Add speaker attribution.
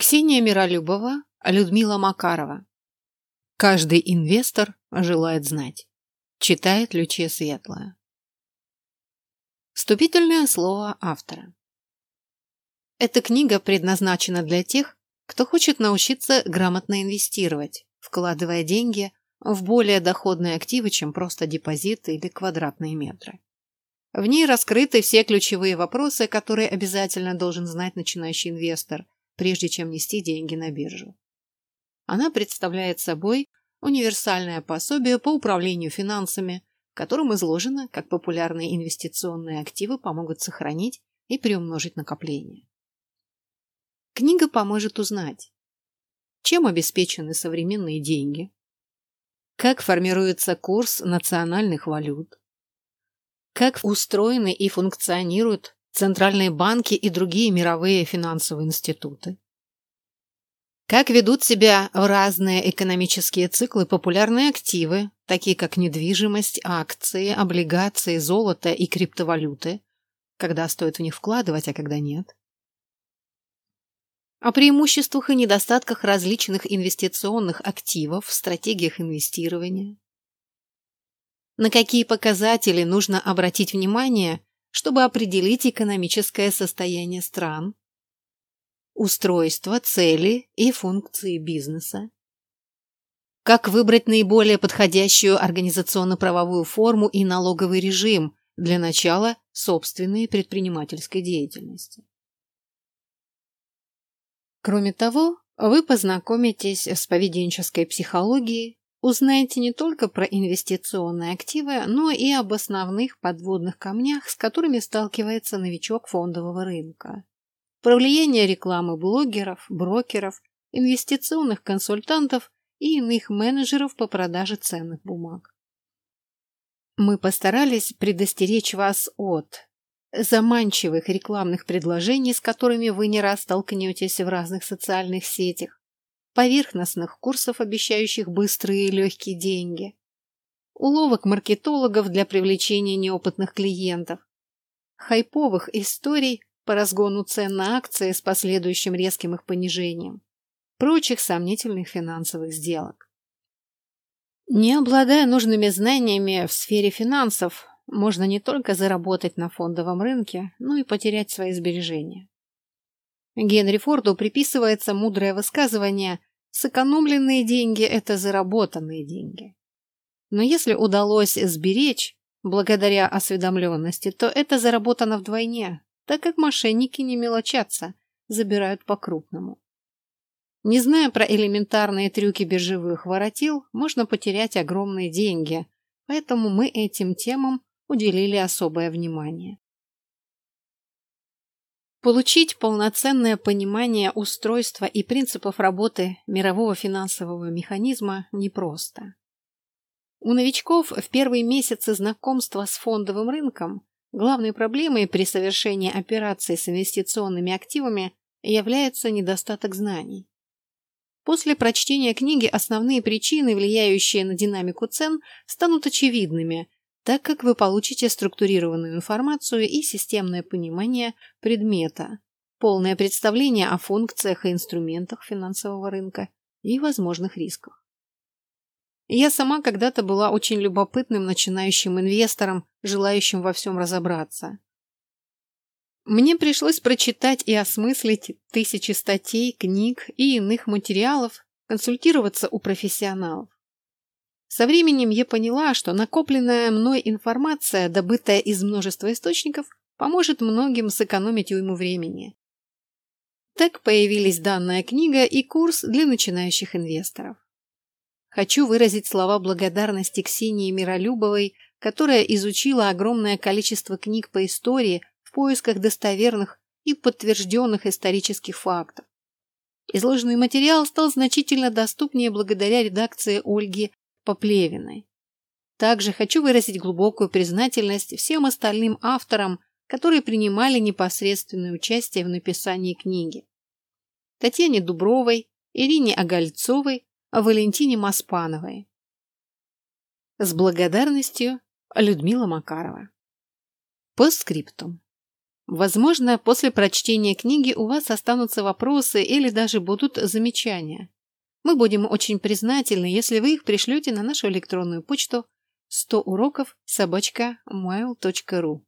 Speaker 1: Ксения Миролюбова, Людмила Макарова. Каждый инвестор желает знать. Читает Лючия Светлая. Вступительное слово автора. Эта книга предназначена для тех, кто хочет научиться грамотно инвестировать, вкладывая деньги в более доходные активы, чем просто депозиты или квадратные метры. В ней раскрыты все ключевые вопросы, которые обязательно должен знать начинающий инвестор – прежде чем нести деньги на биржу. Она представляет собой универсальное пособие по управлению финансами, в котором изложено, как популярные инвестиционные активы помогут сохранить и приумножить накопления. Книга поможет узнать, чем обеспечены современные деньги, как формируется курс национальных валют, как устроены и функционируют центральные банки и другие мировые финансовые институты. Как ведут себя в разные экономические циклы популярные активы, такие как недвижимость, акции, облигации, золото и криптовалюты, когда стоит в них вкладывать, а когда нет. О преимуществах и недостатках различных инвестиционных активов, стратегиях инвестирования. На какие показатели нужно обратить внимание, чтобы определить экономическое состояние стран, устройство, цели и функции бизнеса, как выбрать наиболее подходящую организационно-правовую форму и налоговый режим для начала собственной предпринимательской деятельности. Кроме того, вы познакомитесь с поведенческой психологией, Узнаете не только про инвестиционные активы, но и об основных подводных камнях, с которыми сталкивается новичок фондового рынка. Про влияние рекламы блогеров, брокеров, инвестиционных консультантов и иных менеджеров по продаже ценных бумаг. Мы постарались предостеречь вас от заманчивых рекламных предложений, с которыми вы не раз столкнетесь в разных социальных сетях, поверхностных курсов, обещающих быстрые и легкие деньги, уловок маркетологов для привлечения неопытных клиентов, хайповых историй по разгону цен на акции с последующим резким их понижением, прочих сомнительных финансовых сделок. Не обладая нужными знаниями в сфере финансов, можно не только заработать на фондовом рынке, но и потерять свои сбережения. Генри Форду приписывается мудрое высказывание «сэкономленные деньги – это заработанные деньги». Но если удалось сберечь, благодаря осведомленности, то это заработано вдвойне, так как мошенники не мелочатся, забирают по-крупному. Не зная про элементарные трюки биржевых воротил, можно потерять огромные деньги, поэтому мы этим темам уделили особое внимание. Получить полноценное понимание устройства и принципов работы мирового финансового механизма непросто. У новичков в первые месяцы знакомства с фондовым рынком главной проблемой при совершении операций с инвестиционными активами является недостаток знаний. После прочтения книги основные причины, влияющие на динамику цен, станут очевидными, так как вы получите структурированную информацию и системное понимание предмета, полное представление о функциях и инструментах финансового рынка и возможных рисках. Я сама когда-то была очень любопытным начинающим инвестором, желающим во всем разобраться. Мне пришлось прочитать и осмыслить тысячи статей, книг и иных материалов, консультироваться у профессионалов. Со временем я поняла, что накопленная мной информация, добытая из множества источников, поможет многим сэкономить уйму времени. Так появились данная книга и курс для начинающих инвесторов. Хочу выразить слова благодарности Ксении Миролюбовой, которая изучила огромное количество книг по истории в поисках достоверных и подтвержденных исторических фактов. Изложенный материал стал значительно доступнее благодаря редакции Ольги Поплевиной. Также хочу выразить глубокую признательность всем остальным авторам, которые принимали непосредственное участие в написании книги. Татьяне Дубровой, Ирине Огольцовой, Валентине Маспановой. С благодарностью Людмила Макарова. Постскриптум. Возможно, после прочтения книги у вас останутся вопросы или даже будут замечания. Мы будем очень признательны, если вы их пришлете на нашу электронную почту. 100 уроков собачка mail.ru